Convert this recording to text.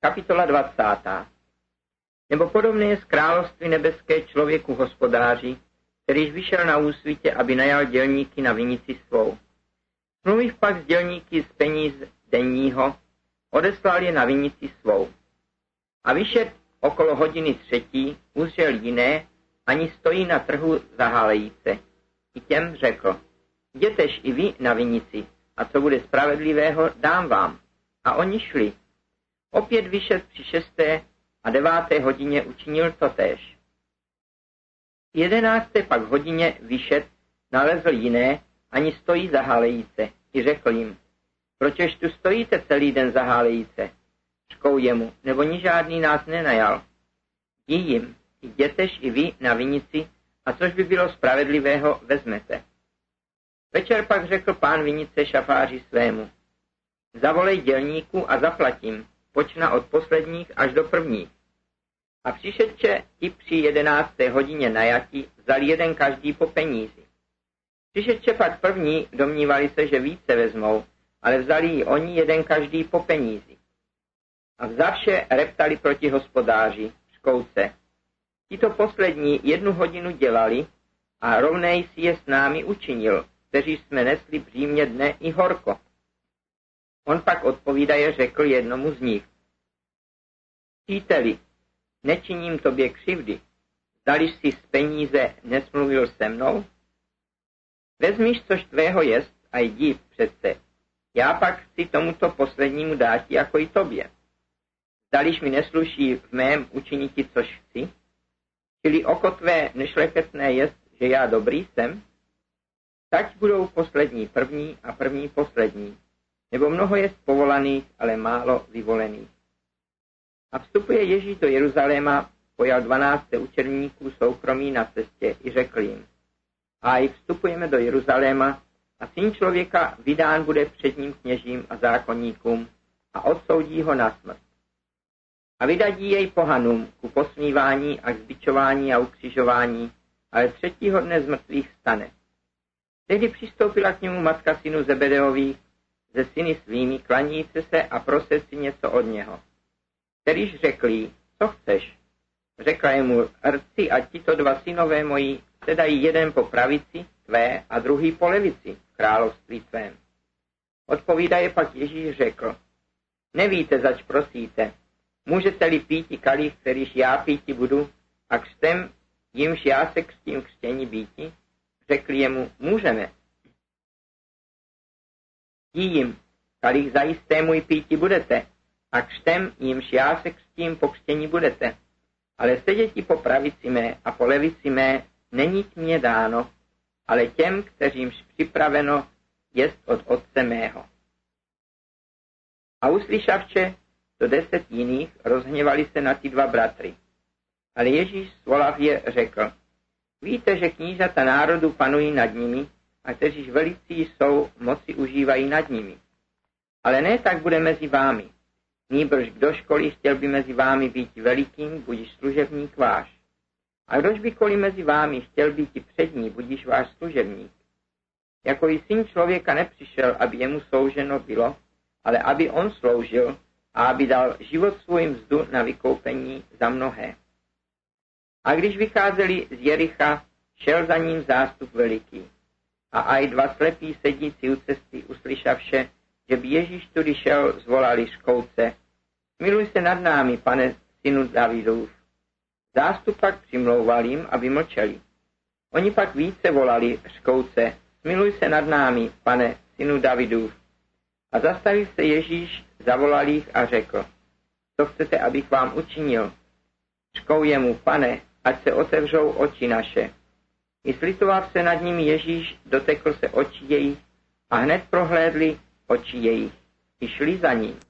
Kapitola 20. Nebo podobné je z království nebeské člověku hospodáři, kterýž vyšel na úsvitě, aby najal dělníky na vinici svou. Mluviv pak s dělníky z peníz denního, odeslal je na vinici svou. A vyšet okolo hodiny třetí, uzřel jiné, ani stojí na trhu zahálejíce. I těm řekl, jdětež i vy na vinici, a co bude spravedlivého, dám vám. A oni šli. Opět vyšet při šesté a deváté hodině učinil to též. V jedenácté pak hodině vyšet nalezl jiné, ani stojí za hálejíce. I řekl jim, pročež tu stojíte celý den za hálejíce? Škou jemu, nebo ni žádný nás nenajal. Dí jim, jdětež i vy na vinici, a což by bylo spravedlivého, vezmete. Večer pak řekl pán vinice šafáři svému, zavolej dělníku a zaplatím, počna od posledních až do prvních. A přišetče ti při jedenácté hodině najatí vzali jeden každý po penízi. Přišetče pak první domnívali se, že více vezmou, ale vzali ji oni jeden každý po penízi. A vzavše reptali proti hospodáři, škouce. Tito poslední jednu hodinu dělali a rovnej si je s námi učinil, kteří jsme nesli břímě dne i horko. On pak odpovídaje řekl jednomu z nich. Příteli, nečiním tobě křivdy, zdališ si z peníze nesmluvil se mnou? Vezmiš, což tvého jest a jdi přece. Já pak chci tomuto poslednímu dáti jako i tobě. Zdališ mi nesluší v mém učiniti, což chci? Čili oko tvé nešlechetné jest, že já dobrý jsem? Tak budou poslední první a první poslední. Nebo mnoho je povolaných, ale málo vyvolených. A vstupuje Ježíš do Jeruzaléma, pojal dvanácté učerníků soukromí na cestě i řekl jim. A i vstupujeme do Jeruzaléma a syn člověka vydán bude před ním kněžím a zákonníkům a odsoudí ho na smrt. A vydadí jej pohanům ku posmívání a k zbičování a ukřižování, ale třetího dne z mrtvých stane. Tehdy přistoupila k němu matka synu Zebedeových ze syny svými, klaníce se a prose si něco od něho. Kterýž řekl jí, co chceš? Řekla jemu, rci a tito dva synové moji sedají jeden po pravici tvé a druhý po levici v království tvém. Odpovídaje pak Ježíš řekl, nevíte, zač prosíte, můžete-li píti kalich, kterýž já píti budu, a křtem, jimž já se křtím křtění býti? Řekli jemu, můžeme. Tí jim, kalich zajisté můj píti budete, a křtem, jimž já se křtím po křtění budete. Ale seděti po pravici mé a po levici mé není mě dáno, ale těm, kteřímž připraveno jest od otce mého. A uslyšavče to deset jiných rozhněvali se na ty dva bratry. Ale Ježíš svolavě řekl, víte, že knížata národu panují nad nimi a kteříž velicí jsou, moci užívají nad nimi. Ale ne tak bude mezi vámi. Nýbrž kdo školí chtěl by mezi vámi být velikým, budíš služebník váš. A kdož by koli mezi vámi chtěl být i přední, budíš váš služebník. Jako i syn člověka nepřišel, aby jemu slouženo bylo, ale aby on sloužil a aby dal život svůj mzdu na vykoupení za mnohé. A když vycházeli z Jericha, šel za ním zástup veliký. A aj dva slepí sedící u cesty, uslyšavše, že by Ježíš tudy šel, zvolali škouce. Miluj se nad námi, pane synu Davidův. Zástup pak přimlouval jim, aby mlčeli. Oni pak více volali škouce, smiluj se nad námi, pane synu Davidův. A zastavil se Ježíš, zavolal jich a řekl, co chcete, abych vám učinil? Škou jemu, pane, ať se otevřou oči naše. I slitoval se nad nimi Ježíš, dotekl se očí jejich a hned prohlédli oči jejich. I šli za ním.